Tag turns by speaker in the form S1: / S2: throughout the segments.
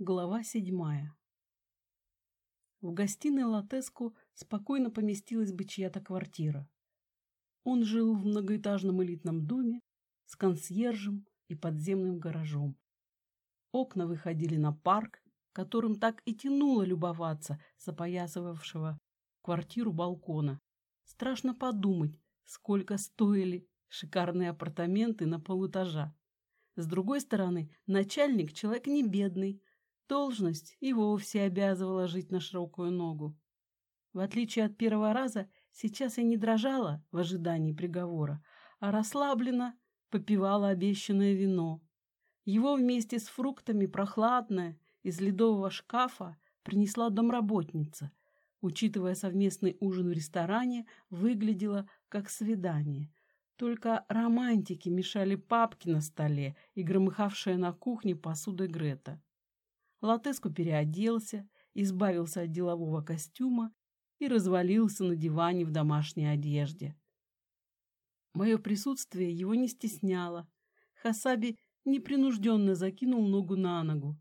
S1: Глава седьмая. В гостиной Латеску спокойно поместилась бы чья-то квартира. Он жил в многоэтажном элитном доме с консьержем и подземным гаражом. Окна выходили на парк, которым так и тянуло любоваться с опоясывавшего квартиру балкона. Страшно подумать, сколько стоили шикарные апартаменты на полэтажа. С другой стороны, начальник человек не бедный, Должность и вовсе обязывала жить на широкую ногу. В отличие от первого раза, сейчас я не дрожала в ожидании приговора, а расслабленно попивала обещанное вино. Его вместе с фруктами прохладное из ледового шкафа принесла домработница. Учитывая совместный ужин в ресторане, выглядело как свидание. Только романтики мешали папки на столе и громыхавшая на кухне посуда Грета. Латеску переоделся, избавился от делового костюма и развалился на диване в домашней одежде. Мое присутствие его не стесняло. Хасаби непринужденно закинул ногу на ногу.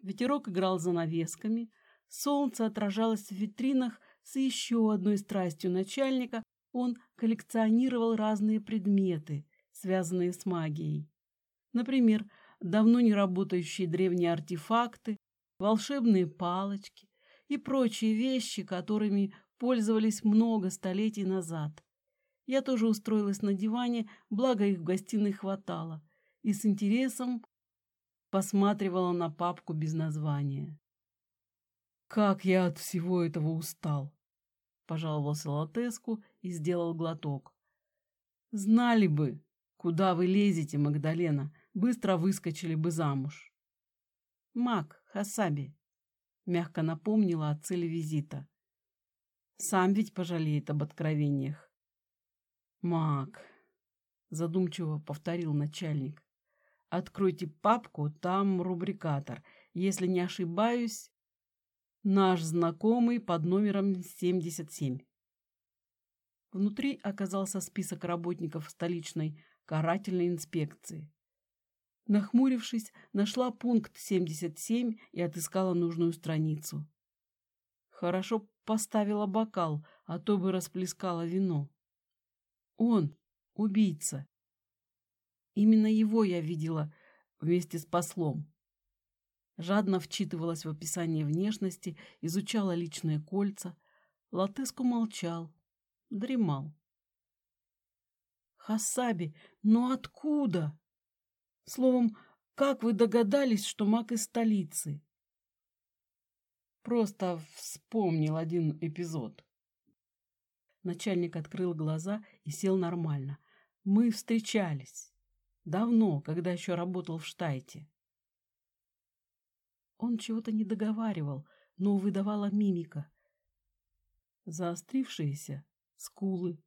S1: Ветерок играл за навесками, солнце отражалось в витринах с еще одной страстью начальника. Он коллекционировал разные предметы, связанные с магией. Например, давно не работающие древние артефакты, волшебные палочки и прочие вещи, которыми пользовались много столетий назад. Я тоже устроилась на диване, благо их в гостиной хватало, и с интересом посматривала на папку без названия. «Как я от всего этого устал!» — пожаловался Латеску и сделал глоток. «Знали бы, куда вы лезете, Магдалена, быстро выскочили бы замуж. Мак, Хасаби, мягко напомнила о цели визита. Сам ведь пожалеет об откровениях. Мак, задумчиво повторил начальник. Откройте папку, там рубрикатор. Если не ошибаюсь, наш знакомый под номером 77. Внутри оказался список работников столичной карательной инспекции. Нахмурившись, нашла пункт 77 и отыскала нужную страницу. Хорошо поставила бокал, а то бы расплескала вино. Он — убийца. Именно его я видела вместе с послом. Жадно вчитывалась в описание внешности, изучала личные кольца. Латыску молчал, дремал. «Хасаби, ну откуда?» Словом, как вы догадались, что маг из столицы? Просто вспомнил один эпизод. Начальник открыл глаза и сел нормально. Мы встречались. Давно, когда еще работал в штайте. Он чего-то не договаривал, но выдавала мимика. Заострившиеся скулы,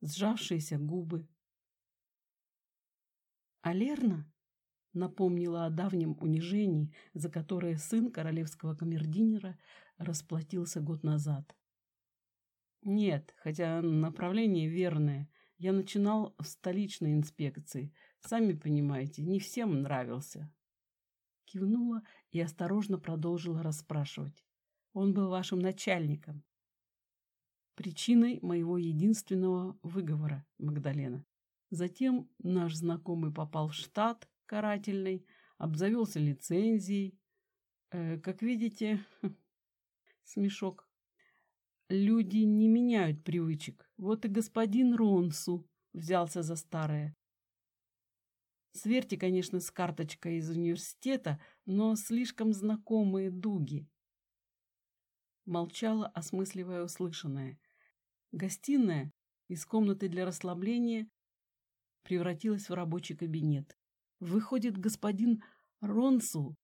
S1: сжавшиеся губы. А Лерна напомнила о давнем унижении, за которое сын королевского камердинера расплатился год назад. Нет, хотя направление верное. Я начинал в столичной инспекции. Сами понимаете, не всем нравился. Кивнула и осторожно продолжила расспрашивать. Он был вашим начальником. Причиной моего единственного выговора, Магдалена. Затем наш знакомый попал в штат, карательный, обзавелся лицензией. Э, как видите, смешок. Люди не меняют привычек. Вот и господин Ронсу взялся за старое. Сверьте, конечно, с карточкой из университета, но слишком знакомые дуги. Молчала, осмысливая услышанное. Гостиная из комнаты для расслабления превратилась в рабочий кабинет. Выходит, господин Ронсу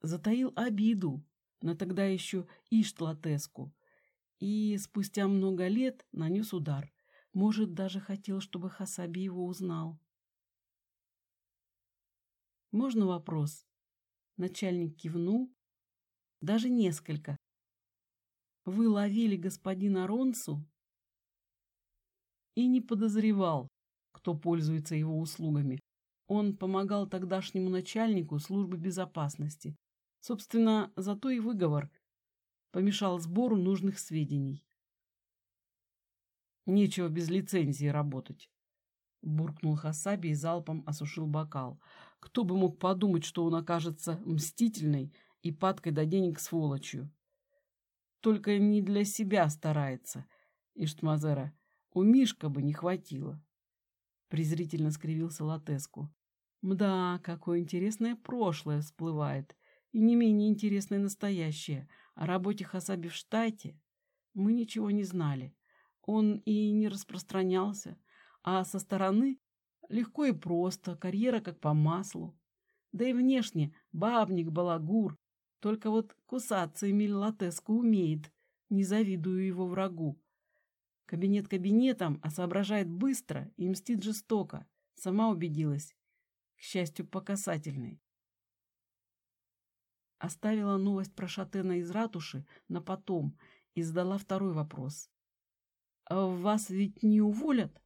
S1: затаил обиду на тогда еще Иштлатеску и спустя много лет нанес удар. Может, даже хотел, чтобы Хасаби его узнал. «Можно вопрос?» Начальник кивнул. «Даже несколько. Вы ловили господина Ронсу?» И не подозревал, кто пользуется его услугами. Он помогал тогдашнему начальнику службы безопасности. Собственно, зато и выговор помешал сбору нужных сведений. Нечего без лицензии работать. Буркнул Хасаби и залпом осушил бокал. Кто бы мог подумать, что он окажется мстительной и падкой до денег сволочью. Только не для себя старается, Иштмазера. У Мишка бы не хватило. Презрительно скривился Латеску. Мда, какое интересное прошлое всплывает, и не менее интересное настоящее. О работе Хасаби в штате мы ничего не знали. Он и не распространялся, а со стороны легко и просто, карьера как по маслу. Да и внешне бабник, балагур, только вот кусаться Эмиль Латеску умеет, не завидую его врагу. Кабинет кабинетом, а соображает быстро и мстит жестоко. Сама убедилась. К счастью, по касательной. Оставила новость про Шатена из ратуши на потом и задала второй вопрос. А вас ведь не уволят?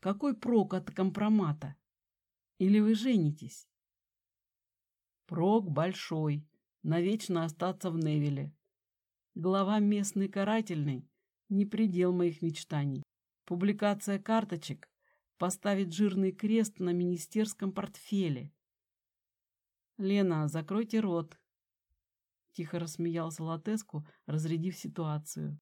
S1: Какой прок от компромата? Или вы женитесь? Прок большой. Навечно остаться в Невиле. Глава местной карательной — не предел моих мечтаний. Публикация карточек поставит жирный крест на министерском портфеле. «Лена, закройте рот!» Тихо рассмеялся Латеску, разрядив ситуацию.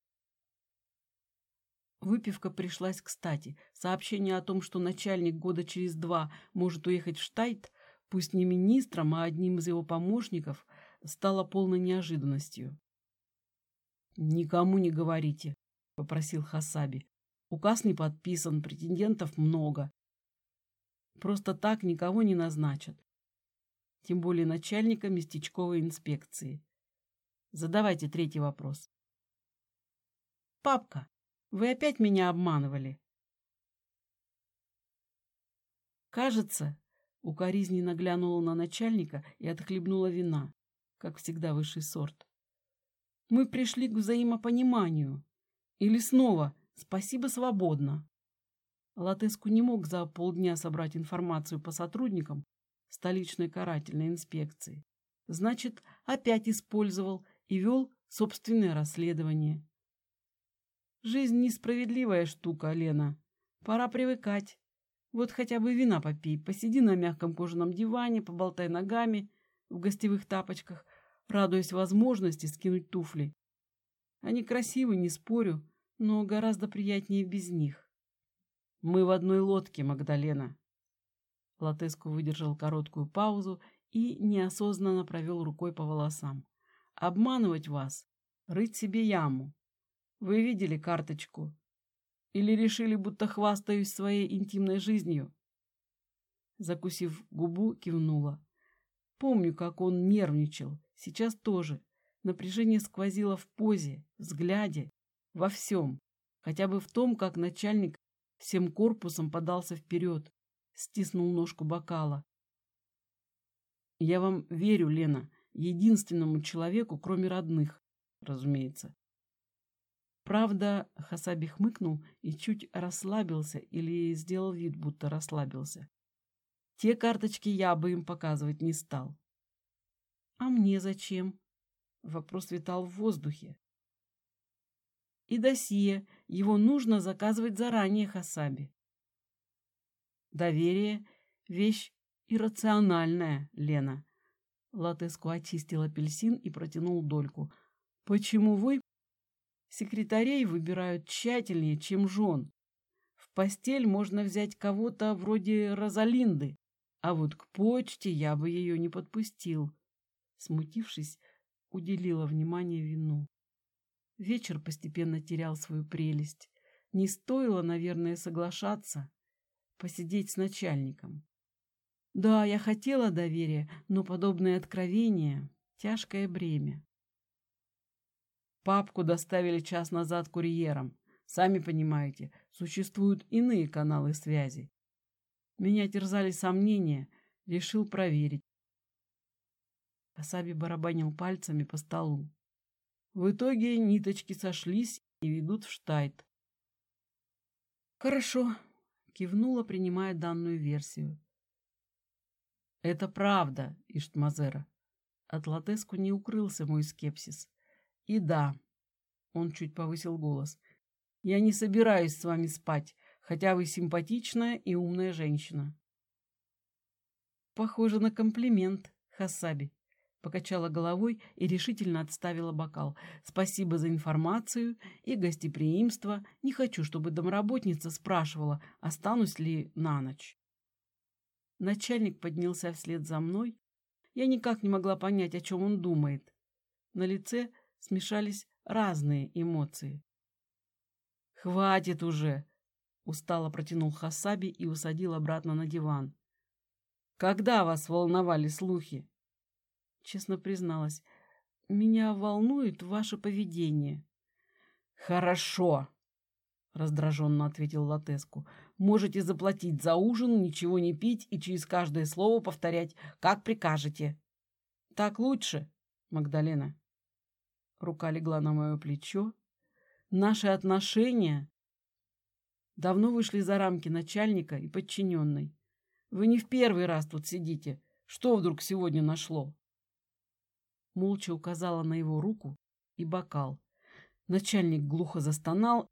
S1: Выпивка пришлась кстати. Сообщение о том, что начальник года через два может уехать в Штайт, пусть не министром, а одним из его помощников, стало полной неожиданностью. «Никому не говорите», — попросил Хасаби. «Указ не подписан, претендентов много. Просто так никого не назначат. Тем более начальника местечковой инспекции. Задавайте третий вопрос». «Папка, вы опять меня обманывали. Кажется, укоризненно глянула на начальника и отхлебнула вина, как всегда высший сорт. Мы пришли к взаимопониманию. Или снова «спасибо, свободно». Латеску не мог за полдня собрать информацию по сотрудникам столичной карательной инспекции. Значит, опять использовал и вел собственное расследование. Жизнь несправедливая штука, Лена. Пора привыкать. Вот хотя бы вина попей, посиди на мягком кожаном диване, поболтай ногами в гостевых тапочках, радуясь возможности скинуть туфли. Они красивы, не спорю, но гораздо приятнее без них. Мы в одной лодке, Магдалена. Латеску выдержал короткую паузу и неосознанно провел рукой по волосам. Обманывать вас, рыть себе яму. Вы видели карточку? Или решили, будто хвастаюсь своей интимной жизнью?» Закусив губу, кивнула. Помню, как он нервничал. Сейчас тоже. Напряжение сквозило в позе, взгляде, во всем. Хотя бы в том, как начальник всем корпусом подался вперед, стиснул ножку бокала. «Я вам верю, Лена, единственному человеку, кроме родных, разумеется. Правда, Хасаби хмыкнул и чуть расслабился или сделал вид, будто расслабился. Те карточки я бы им показывать не стал. А мне зачем? Вопрос витал в воздухе. И досье. Его нужно заказывать заранее, Хасаби. Доверие — вещь иррациональная, Лена. Латеску очистил апельсин и протянул дольку. Почему вы Секретарей выбирают тщательнее, чем жен. В постель можно взять кого-то вроде Розалинды, а вот к почте я бы ее не подпустил. Смутившись, уделила внимание вину. Вечер постепенно терял свою прелесть. Не стоило, наверное, соглашаться, посидеть с начальником. Да, я хотела доверия, но подобное откровение — тяжкое бремя. Папку доставили час назад курьером. Сами понимаете, существуют иные каналы связи. Меня терзали сомнения, решил проверить. Асаби барабанил пальцами по столу. В итоге ниточки сошлись и ведут в Штайт. «Хорошо», — кивнула, принимая данную версию. «Это правда, Иштмазера. От Латеску не укрылся мой скепсис. И да, он чуть повысил голос, я не собираюсь с вами спать, хотя вы симпатичная и умная женщина. Похоже на комплимент, Хасаби. Покачала головой и решительно отставила бокал. Спасибо за информацию и гостеприимство. Не хочу, чтобы домработница спрашивала, останусь ли на ночь. Начальник поднялся вслед за мной. Я никак не могла понять, о чем он думает. На лице смешались разные эмоции. «Хватит уже!» — устало протянул Хасаби и усадил обратно на диван. «Когда вас волновали слухи?» Честно призналась, меня волнует ваше поведение. «Хорошо!» — раздраженно ответил Латеску. «Можете заплатить за ужин, ничего не пить и через каждое слово повторять, как прикажете». «Так лучше, Магдалена». Рука легла на мое плечо. «Наши отношения давно вышли за рамки начальника и подчиненной. Вы не в первый раз тут сидите. Что вдруг сегодня нашло?» Молча указала на его руку и бокал. Начальник глухо застонал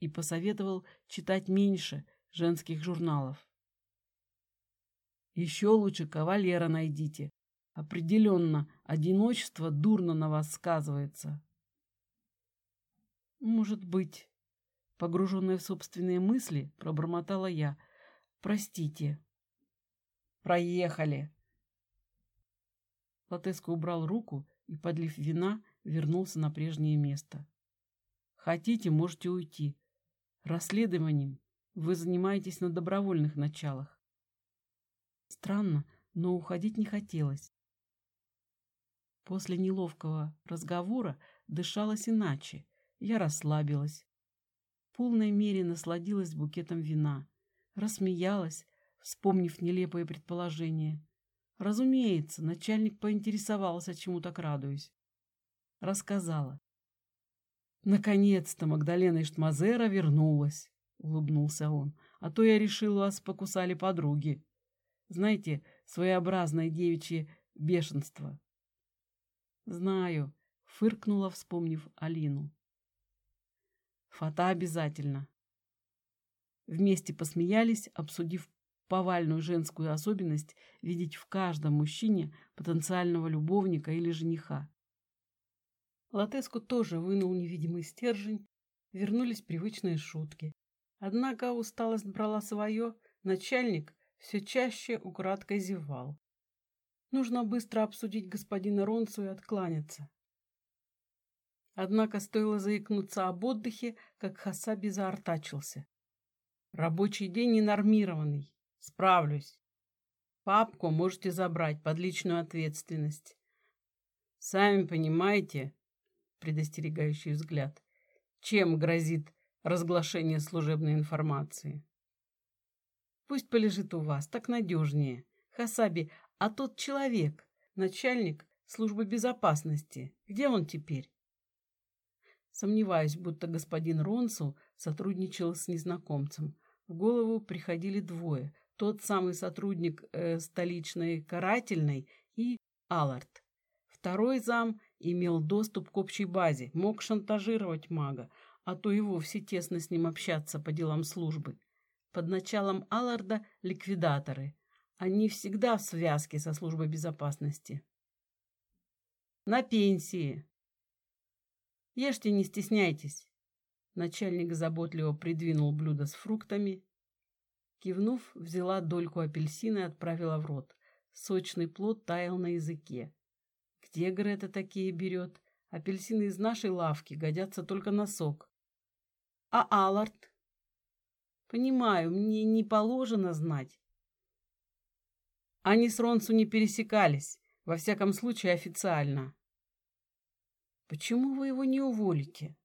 S1: и посоветовал читать меньше женских журналов. Еще лучше кавалера найдите. Определенно, одиночество дурно на вас сказывается. Может быть, погруженная в собственные мысли, пробормотала я. Простите. Проехали. Латеско убрал руку и, подлив вина, вернулся на прежнее место. Хотите, можете уйти. Расследованием вы занимаетесь на добровольных началах. Странно, но уходить не хотелось. После неловкого разговора дышалось иначе. Я расслабилась. В полной мере насладилась букетом вина. Рассмеялась, вспомнив нелепое предположение. Разумеется, начальник поинтересовался, чему так радуюсь. Рассказала. «Наконец-то Магдалена Иштмазера вернулась», — улыбнулся он. «А то я решил, вас покусали подруги. Знаете, своеобразное девичье бешенство». «Знаю», — фыркнула, вспомнив Алину. «Фото обязательно». Вместе посмеялись, обсудив повальную женскую особенность видеть в каждом мужчине потенциального любовника или жениха. Латеску тоже вынул невидимый стержень, вернулись привычные шутки. Однако усталость брала свое, начальник все чаще украдкой зевал. Нужно быстро обсудить господина Ронцу и откланяться. Однако стоило заикнуться об отдыхе, как Хасаби заортачился. Рабочий день ненормированный. Справлюсь. Папку можете забрать под личную ответственность. Сами понимаете, предостерегающий взгляд, чем грозит разглашение служебной информации. Пусть полежит у вас, так надежнее. Хасаби, а тот человек, начальник службы безопасности, где он теперь? Сомневаюсь, будто господин Ронсу сотрудничал с незнакомцем. В голову приходили двое тот самый сотрудник э, столичной карательной и Аллард. Второй зам имел доступ к общей базе, мог шантажировать мага, а то и вовсе тесно с ним общаться по делам службы. Под началом Алларда ликвидаторы. Они всегда в связке со службой безопасности. На пенсии. Ешьте, не стесняйтесь. Начальник заботливо придвинул блюдо с фруктами, Кивнув, взяла дольку апельсина и отправила в рот. Сочный плод таял на языке. Где Грета такие берет? Апельсины из нашей лавки годятся только на сок. А Аллард? Понимаю, мне не положено знать. Они с Ронсу не пересекались, во всяком случае официально. Почему вы его не уволите?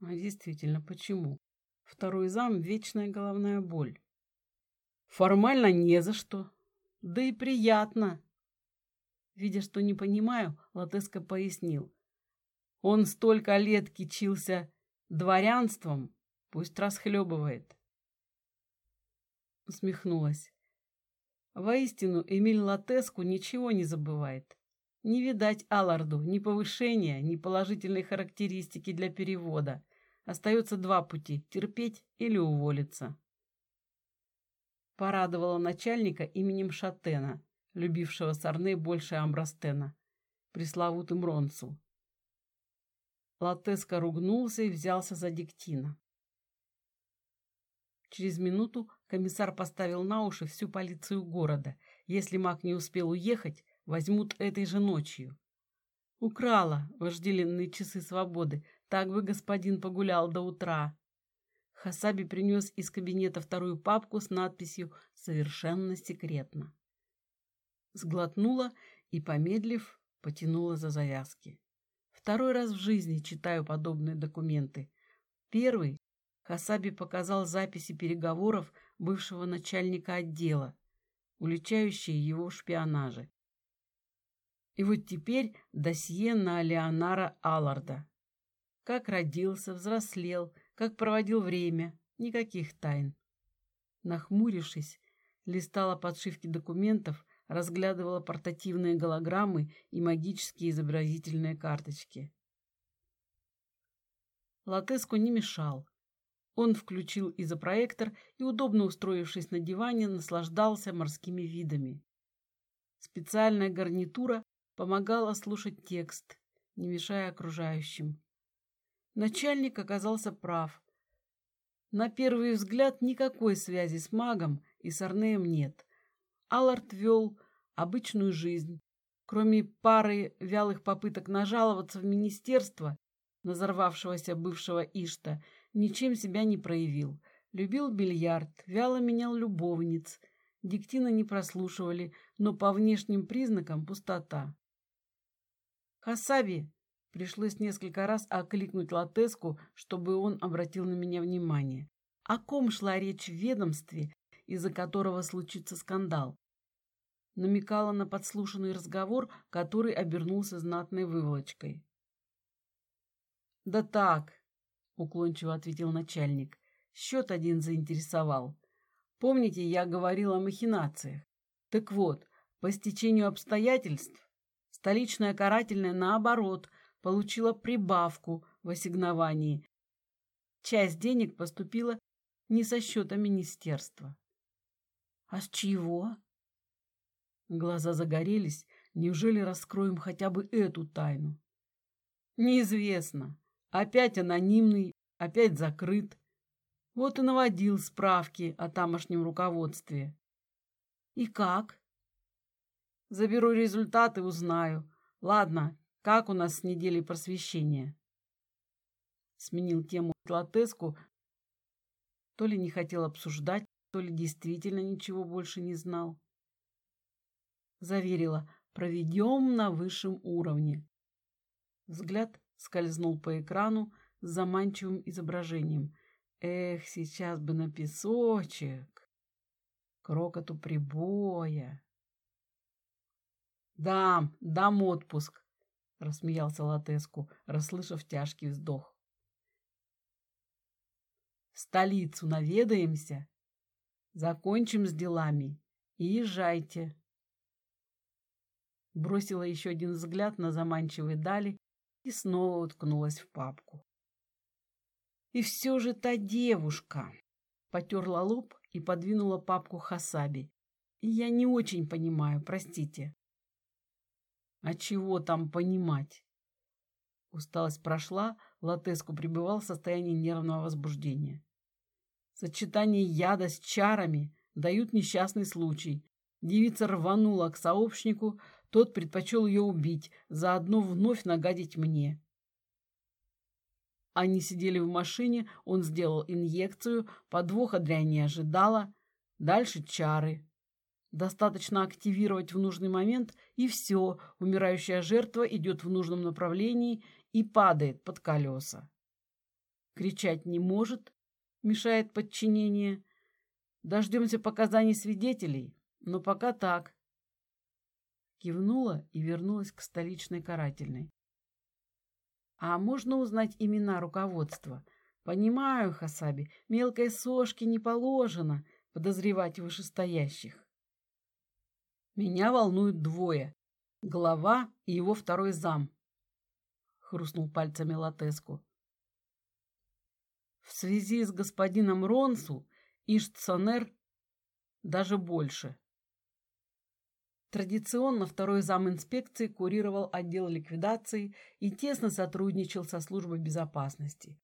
S1: А действительно, почему? Второй зам — вечная головная боль. Формально не за что. Да и приятно. Видя, что не понимаю, Латеско пояснил. Он столько лет кичился дворянством, пусть расхлебывает. Усмехнулась. Воистину, Эмиль Латеску ничего не забывает. Не видать Алларду ни повышения, ни положительной характеристики для перевода. Остается два пути – терпеть или уволиться. Порадовала начальника именем Шатена, любившего Сарне больше Амбрастена, пресловутым Ронцу. Латеско ругнулся и взялся за диктина. Через минуту комиссар поставил на уши всю полицию города. Если маг не успел уехать, возьмут этой же ночью. Украла вожделенные часы свободы. Так бы господин погулял до утра. Хасаби принес из кабинета вторую папку с надписью «Совершенно секретно». Сглотнула и, помедлив, потянула за завязки. Второй раз в жизни читаю подобные документы. Первый Хасаби показал записи переговоров бывшего начальника отдела, уличающие его в шпионаже. И вот теперь досье на Леонара Алларда. Как родился, взрослел, как проводил время, никаких тайн. Нахмурившись, листала подшивки документов, разглядывала портативные голограммы и магические изобразительные карточки. Латеску не мешал. Он включил изопроектор и, удобно устроившись на диване, наслаждался морскими видами. Специальная гарнитура помогала слушать текст, не мешая окружающим. Начальник оказался прав. На первый взгляд никакой связи с магом и с Арнеем нет. Аллард вел обычную жизнь. Кроме пары вялых попыток нажаловаться в министерство, назорвавшегося бывшего Ишта, ничем себя не проявил. Любил бильярд, вяло менял любовниц. Диктина не прослушивали, но по внешним признакам пустота. «Хасаби!» Пришлось несколько раз окликнуть Латеску, чтобы он обратил на меня внимание. О ком шла речь в ведомстве, из-за которого случится скандал? Намекала на подслушанный разговор, который обернулся знатной выволочкой. «Да так», — уклончиво ответил начальник. «Счет один заинтересовал. Помните, я говорил о махинациях? Так вот, по стечению обстоятельств, столичная карательная, наоборот, получила прибавку в ассигновании. Часть денег поступила не со счета министерства. А с чего? Глаза загорелись. Неужели раскроем хотя бы эту тайну? Неизвестно. Опять анонимный, опять закрыт. Вот и наводил справки о тамошнем руководстве. И как? Заберу результаты, узнаю. Ладно, как у нас с неделей просвещения? Сменил тему Латеску. То ли не хотел обсуждать, то ли действительно ничего больше не знал. Заверила, проведем на высшем уровне. Взгляд скользнул по экрану с заманчивым изображением. Эх, сейчас бы на песочек, к рокоту прибоя. Дам, дам отпуск, рассмеялся Латеску, расслышав тяжкий вздох. В столицу наведаемся, закончим с делами и езжайте. Бросила еще один взгляд на заманчивые дали и снова уткнулась в папку. И все же та девушка потерла лоб и подвинула папку Хасаби. Я не очень понимаю, простите. А чего там понимать? Усталость прошла, Латеску пребывал в состоянии нервного возбуждения. Сочетание яда с чарами дают несчастный случай. Девица рванула к сообщнику, тот предпочел ее убить, заодно вновь нагадить мне. Они сидели в машине, он сделал инъекцию, подвоха дрянь не ожидала. Дальше чары. Достаточно активировать в нужный момент, и все, умирающая жертва идет в нужном направлении и падает под колеса. Кричать не может, мешает подчинение. Дождемся показаний свидетелей, но пока так. Кивнула и вернулась к столичной карательной. А можно узнать имена руководства? Понимаю, Хасаби, мелкой сошке не положено подозревать вышестоящих. Меня волнуют двое. Глава и его второй зам. Хрустнул пальцами Латеску. В связи с господином Ронсу Иштсонер даже больше. Традиционно второй зам инспекции курировал отдел ликвидации и тесно сотрудничал со службой безопасности.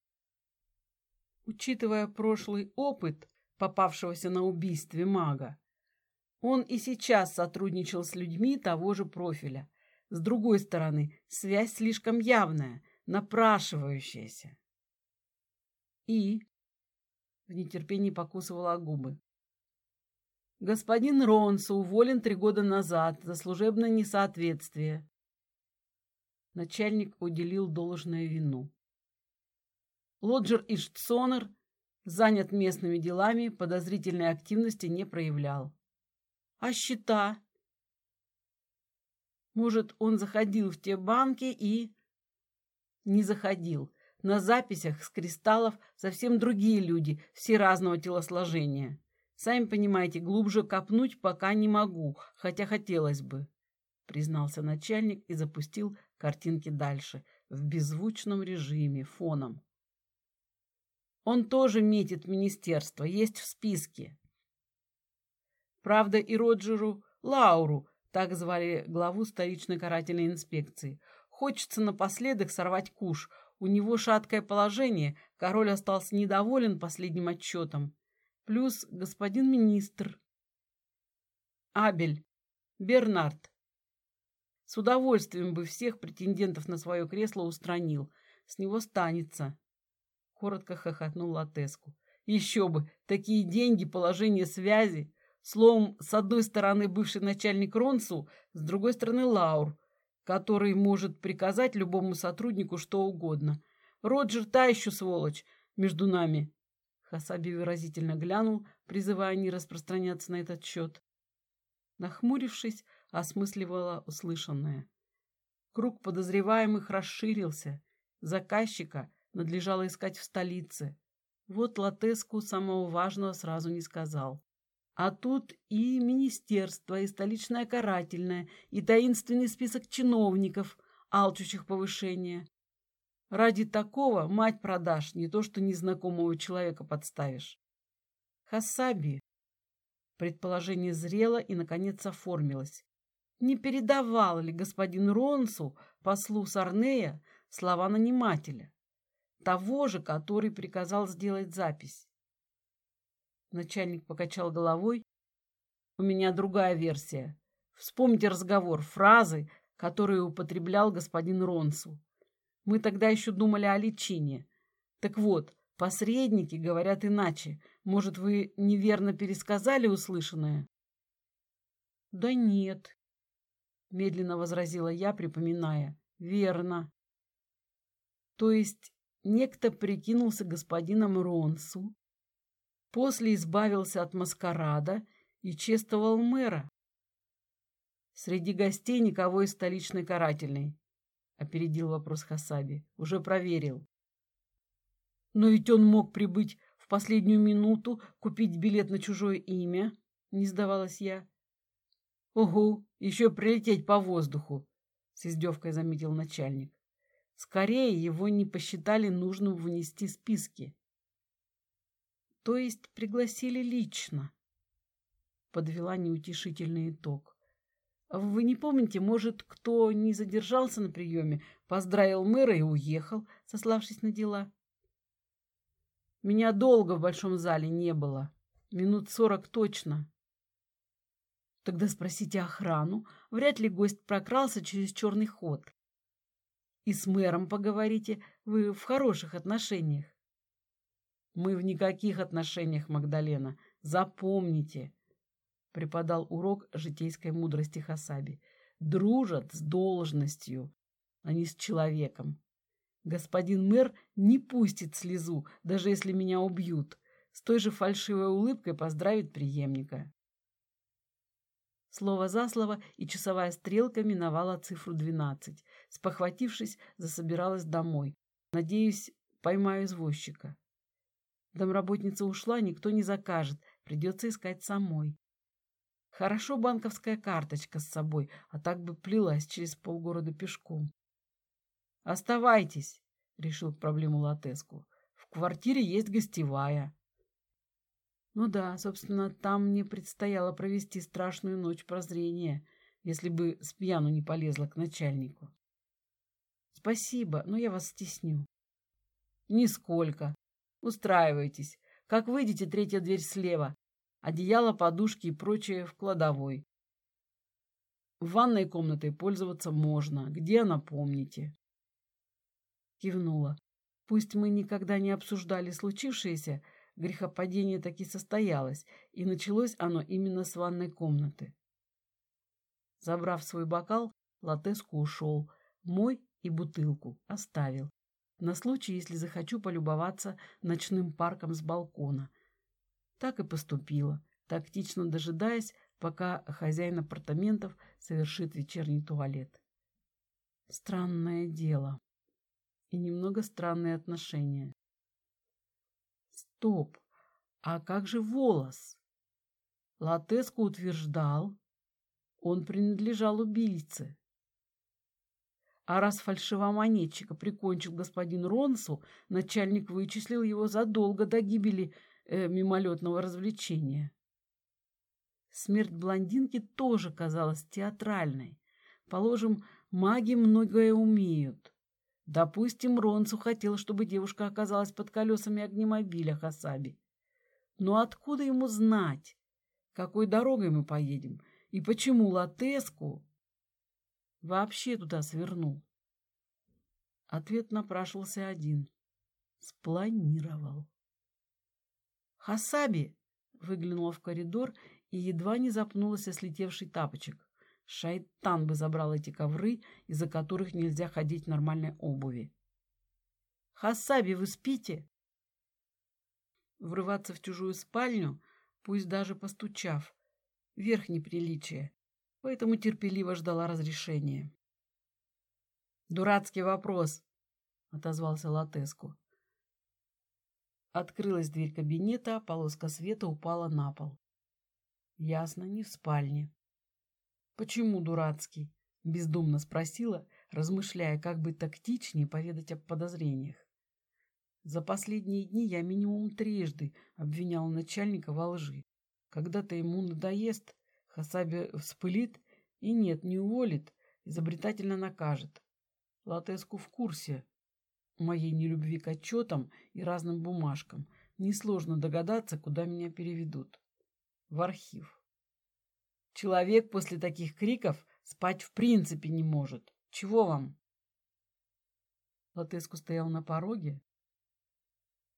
S1: Учитывая прошлый опыт попавшегося на убийстве мага, он и сейчас сотрудничал с людьми того же профиля. С другой стороны, связь слишком явная, напрашивающаяся. И в нетерпении покусывала губы. Господин Ронсо уволен три года назад за служебное несоответствие. Начальник уделил должное вину. Лоджер Иштсонер занят местными делами, подозрительной активности не проявлял. А счета? Может, он заходил в те банки и... Не заходил. На записях с кристаллов совсем другие люди, все разного телосложения. Сами понимаете, глубже копнуть пока не могу, хотя хотелось бы, признался начальник и запустил картинки дальше, в беззвучном режиме, фоном. Он тоже метит министерство, есть в списке. Правда, и Роджеру Лауру, так звали главу столичной карательной инспекции. Хочется напоследок сорвать куш. У него шаткое положение, король остался недоволен последним отчетом. Плюс господин министр. Абель. Бернард. С удовольствием бы всех претендентов на свое кресло устранил. С него станется. Коротко хохотнул Латеску. Еще бы, такие деньги, положение связи. Словом, с одной стороны бывший начальник Ронсу, с другой стороны Лаур, который может приказать любому сотруднику что угодно. Роджер та еще сволочь между нами. Хасаби выразительно глянул, призывая не распространяться на этот счет. Нахмурившись, осмысливала услышанное. Круг подозреваемых расширился. Заказчика надлежало искать в столице. Вот Латеску самого важного сразу не сказал. А тут и министерство, и столичная карательная, и таинственный список чиновников, алчущих повышения. Ради такого мать продашь, не то что незнакомого человека подставишь. Хасаби. Предположение зрело и, наконец, оформилось. Не передавал ли господин Ронсу, послу Сарнея, слова нанимателя? Того же, который приказал сделать запись. Начальник покачал головой. У меня другая версия. Вспомните разговор, фразы, которые употреблял господин Ронсу. Мы тогда еще думали о лечении. Так вот, посредники говорят иначе. Может, вы неверно пересказали услышанное? Да нет, медленно возразила я, припоминая. Верно. То есть некто прикинулся господином Ронсу, После избавился от маскарада и чествовал мэра. Среди гостей никого из столичной карательной. Опередил вопрос Хасаби. Уже проверил. Но ведь он мог прибыть в последнюю минуту, купить билет на чужое имя, не сдавалась я. Ого, еще прилететь по воздуху, с издевкой заметил начальник. Скорее его не посчитали нужным внести списки. То есть пригласили лично. Подвела неутешительный итог. Вы не помните, может, кто не задержался на приеме, поздравил мэра и уехал, сославшись на дела? Меня долго в большом зале не было. Минут сорок точно. Тогда спросите охрану. Вряд ли гость прокрался через черный ход. И с мэром поговорите. Вы в хороших отношениях. Мы в никаких отношениях, Магдалена. Запомните, преподал урок житейской мудрости Хасаби. Дружат с должностью, а не с человеком. Господин мэр не пустит слезу, даже если меня убьют. С той же фальшивой улыбкой поздравит преемника. Слово за слово, и часовая стрелка миновала цифру двенадцать. Спохватившись, засобиралась домой. Надеюсь, поймаю извозчика. Домработница ушла, никто не закажет, придется искать самой. Хорошо банковская карточка с собой, а так бы плелась через полгорода пешком. «Оставайтесь», — решил проблему Латеску. «В квартире есть гостевая». Ну да, собственно, там мне предстояло провести страшную ночь прозрения, если бы с пьяну не полезла к начальнику. Спасибо, но я вас стесню. Нисколько. Устраивайтесь. Как выйдете, третья дверь слева. Одеяло, подушки и прочее в кладовой. В ванной комнатой пользоваться можно. Где она, помните? Кивнула. Пусть мы никогда не обсуждали случившееся, грехопадение таки состоялось, и началось оно именно с ванной комнаты. Забрав свой бокал, Латеску ушел. Мой и бутылку оставил. На случай, если захочу полюбоваться ночным парком с балкона. Так и поступила, тактично дожидаясь, пока хозяин апартаментов совершит вечерний туалет. Странное дело. И немного странные отношения. Стоп! А как же волос? Латеску утверждал, он принадлежал убийце. А раз фальшивомонетчика прикончил господин Ронсу, начальник вычислил его задолго до гибели э, мимолетного развлечения. Смерть блондинки тоже казалась театральной. Положим, маги многое умеют. Допустим, Ронсу хотел, чтобы девушка оказалась под колесами огнемобиля Хасаби. Но откуда ему знать, какой дорогой мы поедем и почему Латеску вообще туда свернул? Ответ напрашивался один. Спланировал. «Хасаби!» — выглянула в коридор и едва не запнулась о слетевший тапочек. Шайтан бы забрал эти ковры, из-за которых нельзя ходить в нормальной обуви. «Хасаби, вы спите?» Врываться в чужую спальню, пусть даже постучав, верх неприличия, поэтому терпеливо ждала разрешения. «Дурацкий вопрос», — отозвался Латеску. Открылась дверь кабинета, полоска света упала на пол. Ясно, не в спальне. «Почему дурацкий?» — бездумно спросила, размышляя, как бы тактичнее поведать о подозрениях. За последние дни я минимум трижды обвинял начальника во лжи. Когда-то ему надоест, Хасаби вспылит и нет, не уволит, изобретательно накажет. Латеску в курсе моей нелюбви к отчетам и разным бумажкам. Несложно догадаться, куда меня переведут. В архив. Человек после таких криков спать в принципе не может. Чего вам? Латеску стоял на пороге,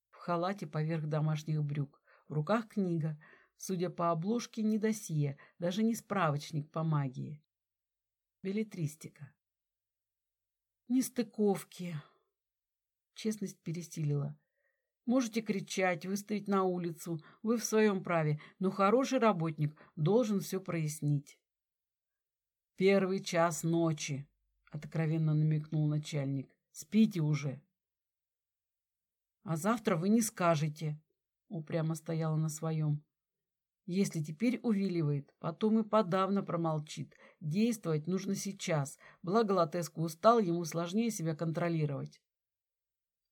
S1: в халате поверх домашних брюк. В руках книга, судя по обложке, не досье, даже не справочник по магии. Беллетристика. Нестыковки. Честность пересилила. Можете кричать, выставить на улицу, вы в своем праве, но хороший работник должен все прояснить. Первый час ночи, откровенно намекнул начальник. Спите уже. А завтра вы не скажете, упрямо стояла на своем. Если теперь увиливает, потом и подавно промолчит. Действовать нужно сейчас. Благо Латеску устал, ему сложнее себя контролировать.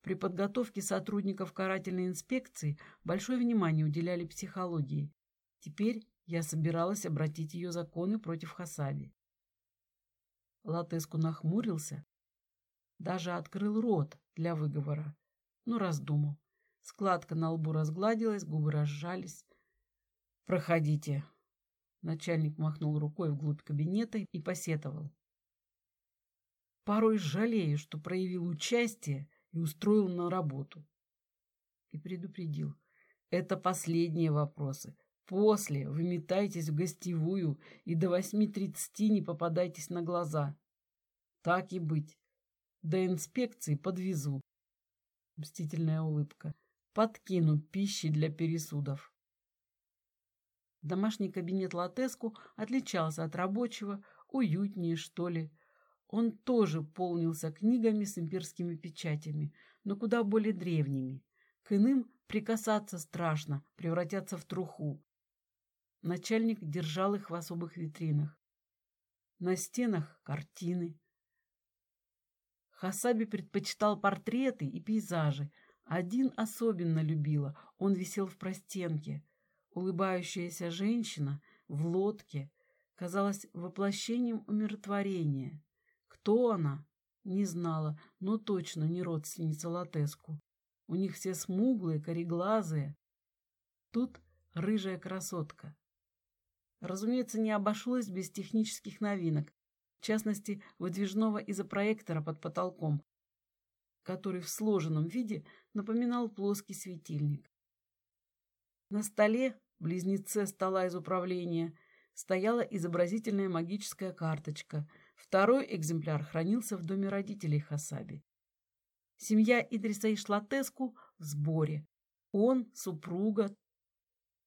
S1: При подготовке сотрудников карательной инспекции большое внимание уделяли психологии. Теперь я собиралась обратить ее законы против Хасаби. Латеску нахмурился, даже открыл рот для выговора, но раздумал. Складка на лбу разгладилась, губы разжались. «Проходите». Начальник махнул рукой вглубь кабинета и посетовал. «Порой жалею, что проявил участие и устроил на работу». И предупредил. «Это последние вопросы. После вы метайтесь в гостевую и до восьми тридцати не попадайтесь на глаза. Так и быть. До инспекции подвезу». Мстительная улыбка. «Подкину пищи для пересудов». Домашний кабинет Латеску отличался от рабочего, уютнее, что ли. Он тоже полнился книгами с имперскими печатями, но куда более древними. К иным прикасаться страшно, превратятся в труху. Начальник держал их в особых витринах. На стенах картины. Хасаби предпочитал портреты и пейзажи. Один особенно любила. Он висел в простенке. Улыбающаяся женщина в лодке казалась воплощением умиротворения. Кто она? Не знала, но точно не родственница Латеску. У них все смуглые, кореглазые. Тут рыжая красотка. Разумеется, не обошлось без технических новинок, в частности, выдвижного изопроектора под потолком, который в сложенном виде напоминал плоский светильник. На столе, близнеце стола из управления, стояла изобразительная магическая карточка. Второй экземпляр хранился в доме родителей Хасаби. Семья Идриса и Шлатеску в сборе. Он, супруга,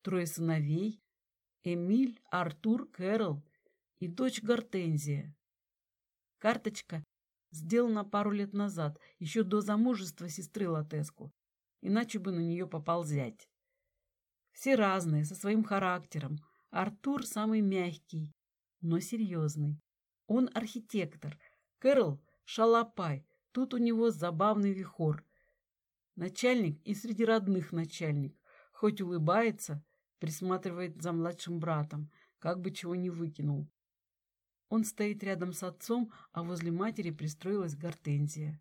S1: трое сыновей, Эмиль, Артур, Кэрол и дочь Гортензия. Карточка сделана пару лет назад, еще до замужества сестры Латеску, иначе бы на нее попал зять. Все разные, со своим характером. Артур самый мягкий, но серьезный. Он архитектор. Кэрол — шалопай. Тут у него забавный вихор. Начальник и среди родных начальник. Хоть улыбается, присматривает за младшим братом, как бы чего не выкинул. Он стоит рядом с отцом, а возле матери пристроилась Гортензия.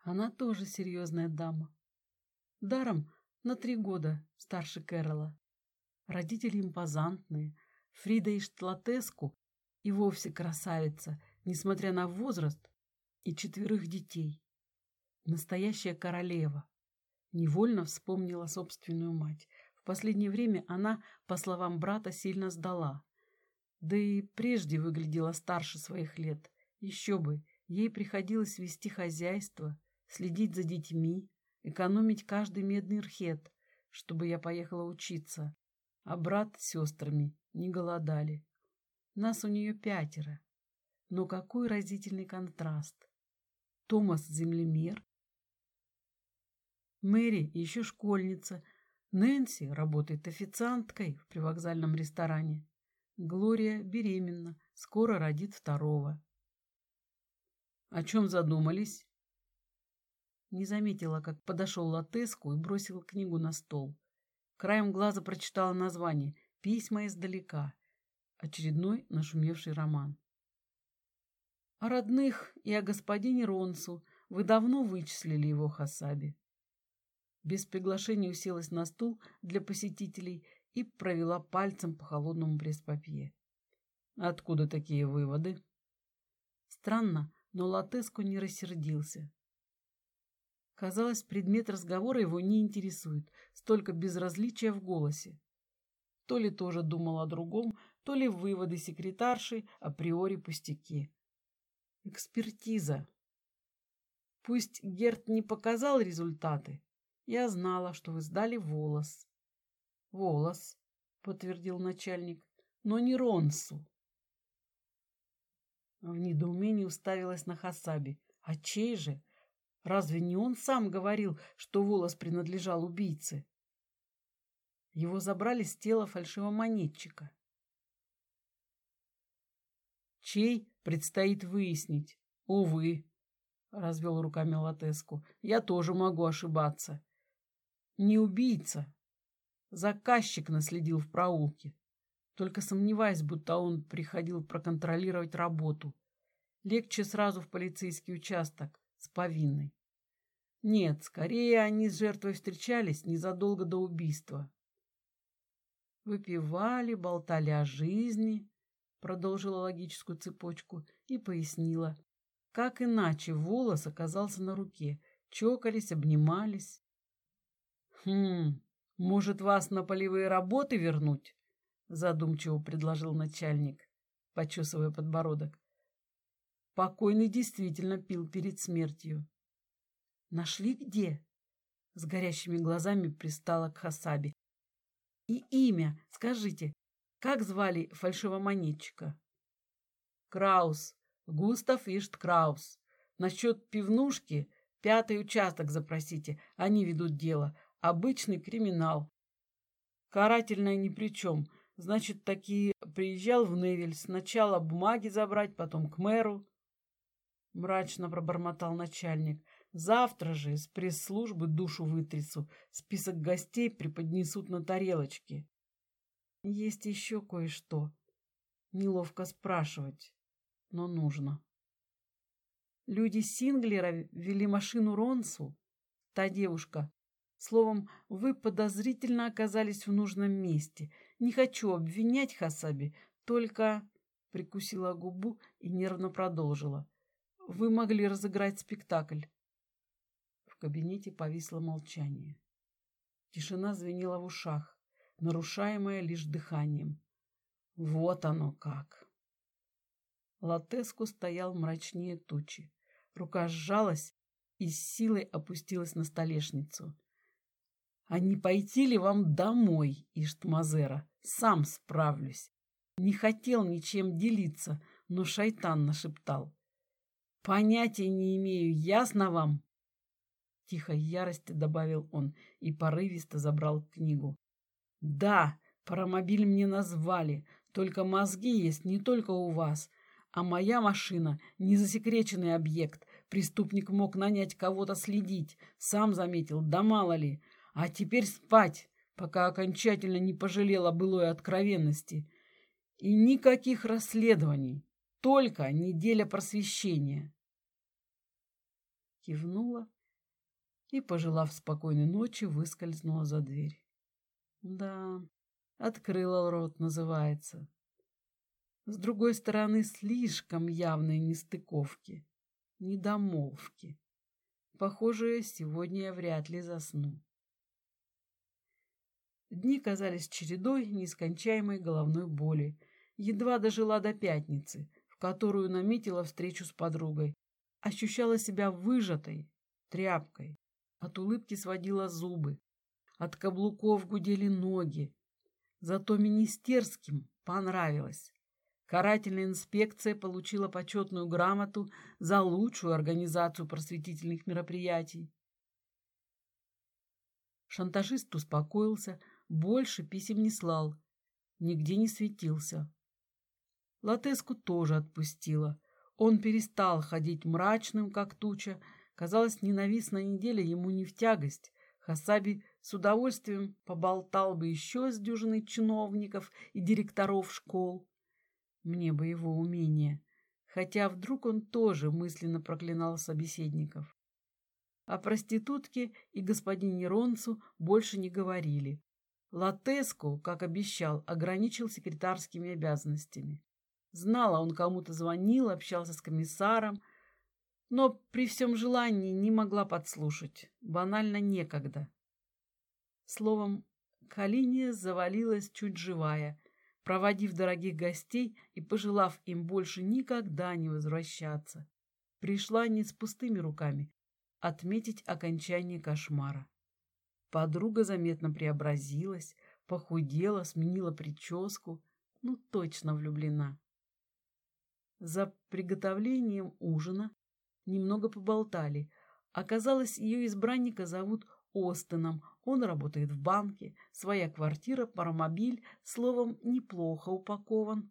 S1: Она тоже серьезная дама. Даром на три года старше Кэрола. Родители импозантные. Фрида и Штлатеску и вовсе красавица, несмотря на возраст и четверых детей. Настоящая королева. Невольно вспомнила собственную мать. В последнее время она, по словам брата, сильно сдала. Да и прежде выглядела старше своих лет. Еще бы, ей приходилось вести хозяйство, следить за детьми, экономить каждый медный рхет, чтобы я поехала учиться, а брат с сестрами не голодали. Нас у нее пятеро. Но какой разительный контраст. Томас — землемер, Мэри еще школьница, Нэнси работает официанткой в привокзальном ресторане. Глория беременна, скоро родит второго. О чем задумались? Не заметила, как подошел Латеску и бросил книгу на стол. Краем глаза прочитала название «Письма издалека». Очередной нашумевший роман. О родных и о господине Ронсу вы давно вычислили его Хасаби без приглашения уселась на стул для посетителей и провела пальцем по холодному пресс-папье. Откуда такие выводы? Странно, но Латеску не рассердился. Казалось, предмет разговора его не интересует, столько безразличия в голосе. То ли тоже думал о другом, то ли выводы секретарши априори пустяки. Экспертиза. Пусть Герт не показал результаты, я знала, что вы сдали волос. Волос, подтвердил начальник, но не Ронсу. В недоумении уставилась на Хасаби. А чей же? Разве не он сам говорил, что волос принадлежал убийце? Его забрали с тела фальшивомонетчика. Чей предстоит выяснить. Увы, развел руками Латеску. Я тоже могу ошибаться. Не убийца. Заказчик наследил в проулке. Только сомневаюсь, будто он приходил проконтролировать работу. Легче сразу в полицейский участок с повинной. Нет, скорее они с жертвой встречались незадолго до убийства. Выпивали, болтали о жизни, продолжила логическую цепочку и пояснила, как иначе волос оказался на руке. Чокались, обнимались. «Хм, может, вас на полевые работы вернуть?» Задумчиво предложил начальник, почесывая подбородок. Покойный действительно пил перед смертью. «Нашли где?» С горящими глазами пристала к Хасаби. «И имя, скажите, как звали фальшивомонетчика?» «Краус, Густав Ишт Краус. Насчет пивнушки пятый участок запросите, они ведут дело. Обычный криминал.
S2: Карательная ни при чем. Значит, таки приезжал в Невель. Сначала бумаги забрать, потом к мэру. Мрачно пробормотал начальник. Завтра же из пресс-службы душу вытрясу. Список гостей преподнесут на тарелочке. Есть еще кое-что. Неловко спрашивать, но нужно. Люди Синглера вели машину Ронсу. Та девушка. Словом, вы подозрительно оказались в нужном месте. Не хочу обвинять Хасаби, только... Прикусила губу и нервно продолжила. Вы могли разыграть спектакль. В кабинете повисло молчание. Тишина звенела в ушах, нарушаемая лишь дыханием. Вот оно как! Латеску стоял мрачнее тучи. Рука сжалась и с силой опустилась на столешницу. «А не пойти ли вам домой, Иштмазера? Сам справлюсь. Не хотел ничем делиться, но шайтан нашептал. Понятия не имею, ясно вам?» Тихо ярости добавил он и порывисто забрал книгу. «Да, паромобиль мне назвали, только мозги есть не только у вас, а моя машина — не засекреченный объект. Преступник мог нанять кого-то следить. Сам заметил, да мало ли. А теперь спать, пока окончательно не пожалела былой откровенности. И никаких расследований. Только неделя просвещения. Кивнула и, пожелав спокойной ночи, выскользнула за дверь. Да, открыла рот, называется. С другой стороны, слишком явные нестыковки, недомолвки. Похоже, сегодня я вряд ли засну. Дни казались чередой нескончаемой головной боли. Едва дожила до пятницы, которую наметила встречу с подругой. Ощущала себя выжатой, тряпкой. От улыбки сводила зубы. От каблуков гудели ноги. Зато министерским понравилось. Карательная инспекция получила почетную грамоту за лучшую организацию просветительных мероприятий. Шантажист успокоился, больше писем не слал, нигде не светился. Латеску тоже отпустила. Он перестал ходить мрачным, как туча. Казалось, ненавистная неделя ему не в тягость. Хасаби с удовольствием поболтал бы еще с дюжиной чиновников и директоров школ. Мне бы его умение. Хотя вдруг он тоже мысленно проклинал собеседников. О проститутке и господине Ронцу больше не говорили. Латеску, как обещал, ограничил секретарскими обязанностями. Знала, он кому-то звонил, общался с комиссаром, но при всем желании не могла подслушать. Банально некогда. Словом, Калиния завалилась чуть живая, проводив дорогих гостей и пожелав им больше никогда не возвращаться. Пришла не с пустыми руками отметить окончание кошмара. Подруга заметно преобразилась, похудела, сменила прическу, ну точно влюблена. За приготовлением ужина немного поболтали. Оказалось, ее избранника зовут Остином, он работает в банке, своя квартира, паромобиль, словом, неплохо упакован.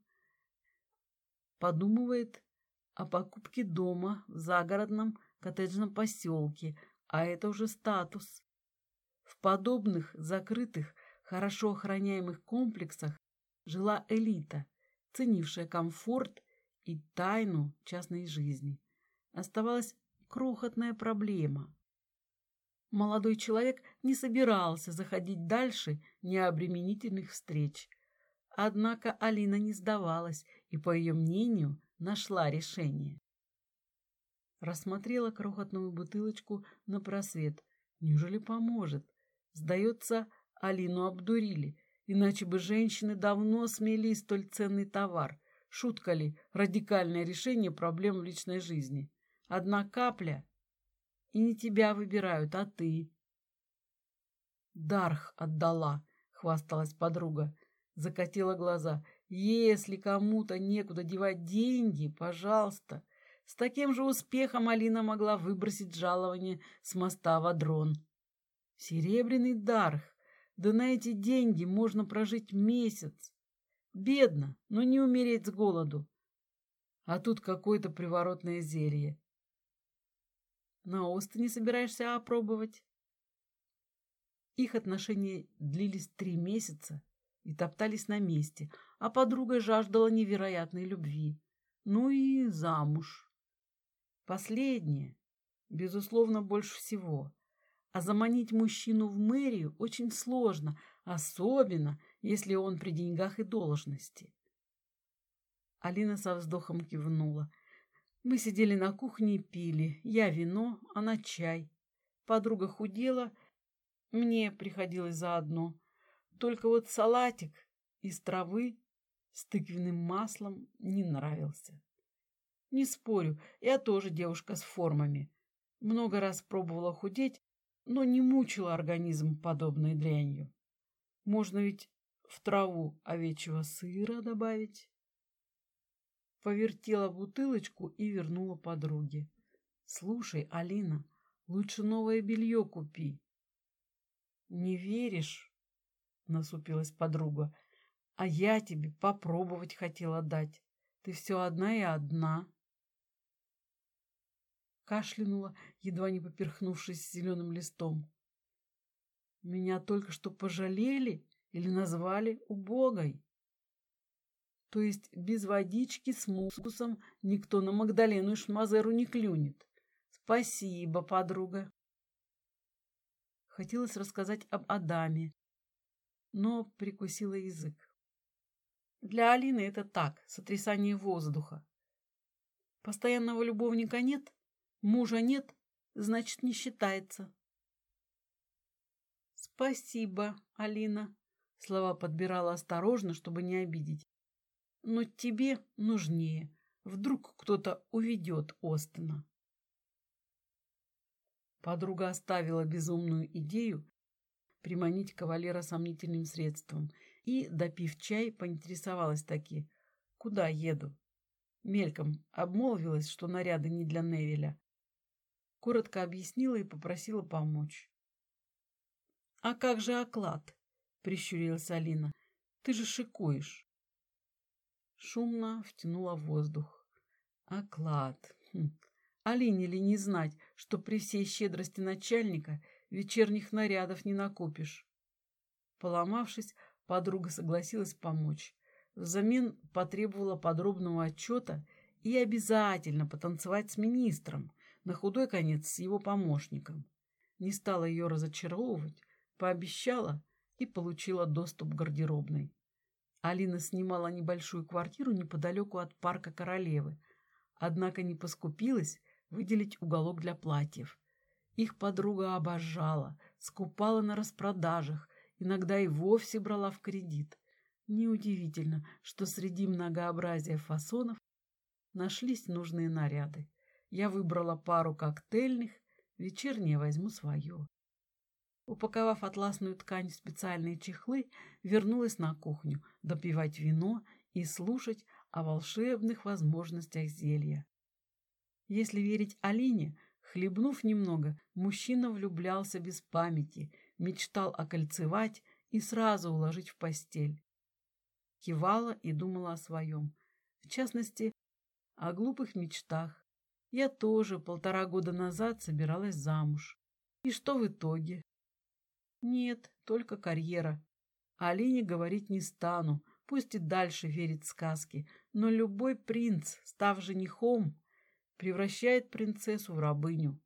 S2: Подумывает о покупке дома в загородном коттеджном поселке, а это уже статус. В подобных закрытых, хорошо охраняемых комплексах жила элита, ценившая комфорт и тайну частной жизни. Оставалась крохотная проблема Молодой человек не собирался заходить дальше необременительных встреч. Однако Алина не сдавалась и, по ее мнению, нашла решение. Рассмотрела крохотную бутылочку на просвет. Неужели поможет? Сдается, Алину обдурили, иначе бы женщины давно смели столь ценный товар. Шутка ли, радикальное решение проблем в личной жизни. Одна капля и не тебя выбирают, а ты. Дарх отдала, хвасталась подруга. Закатила глаза. Если кому-то некуда девать деньги, пожалуйста. С таким же успехом Алина могла выбросить жалование с моста в Адрон. Серебряный Дарх. Да на эти деньги можно прожить месяц. Бедно, но не умереть с голоду. А тут какое-то приворотное зелье. На осты не собираешься опробовать? Их отношения длились три месяца и топтались на месте, а подруга жаждала невероятной любви. Ну и замуж. Последнее, безусловно, больше всего. А заманить мужчину в мэрию очень сложно, особенно если он при деньгах и должности. Алина со вздохом кивнула. Мы сидели на кухне и пили. Я вино, она чай. Подруга худела, мне приходилось заодно. Только вот салатик из травы с тыквенным маслом не нравился. Не спорю, я тоже девушка с формами. Много раз пробовала худеть, но не мучила организм подобной дрянью. Можно ведь в траву овечьего сыра добавить. Повертела бутылочку и вернула подруге. Слушай, Алина, лучше новое белье купи. Не веришь? Насупилась подруга. А я тебе попробовать хотела дать. Ты все одна и одна. Кашлянула, едва не поперхнувшись зеленым листом. Меня только что пожалели или назвали убогой. То есть без водички с мускусом никто на Магдалену и Шмазеру не клюнет. Спасибо, подруга. Хотелось рассказать об Адаме, но прикусила язык. Для Алины это так, сотрясание воздуха. Постоянного любовника нет, мужа нет, значит, не считается. Спасибо, Алина. Слова подбирала осторожно, чтобы не обидеть. Но тебе нужнее. Вдруг кто-то уведет Остина. Подруга оставила безумную идею приманить кавалера сомнительным средством и, допив чай, поинтересовалась таки, куда еду. Мельком обмолвилась, что наряды не для Невеля. Коротко объяснила и попросила помочь. — А как же оклад? — прищурилась Алина. — Ты же шикуешь. Шумно втянула воздух. Оклад. Хм. Алине ли не знать, что при всей щедрости начальника вечерних нарядов не накупишь? Поломавшись, подруга согласилась помочь. Взамен потребовала подробного отчета и обязательно потанцевать с министром, на худой конец с его помощником. Не стала ее разочаровывать, пообещала и получила доступ к гардеробной. Алина снимала небольшую квартиру неподалеку от парка Королевы, однако не поскупилась выделить уголок для платьев. Их подруга обожала, скупала на распродажах, иногда и вовсе брала в кредит. Неудивительно, что среди многообразия фасонов нашлись нужные наряды. Я выбрала пару коктейльных, вечернее возьму свое. Упаковав атласную ткань в специальные чехлы, вернулась на кухню допивать вино и слушать о волшебных возможностях зелья. Если верить Алине, хлебнув немного, мужчина влюблялся без памяти, мечтал окольцевать и сразу уложить в постель. Кивала и думала о своем. В частности, о глупых мечтах. Я тоже полтора года назад собиралась замуж. И что в итоге? Нет, только карьера. Алине говорить не стану, пусть и дальше верит в сказки, но любой принц, став женихом, превращает принцессу в рабыню.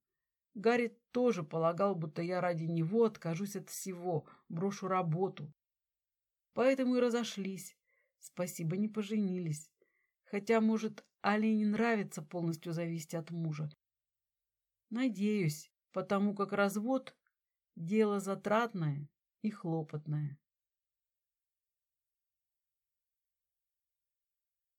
S2: Гарри тоже полагал, будто я ради него откажусь от всего, брошу работу. Поэтому и разошлись. Спасибо, не поженились. Хотя, может, Алине нравится полностью зависеть от мужа. Надеюсь, потому как развод Дело затратное и хлопотное.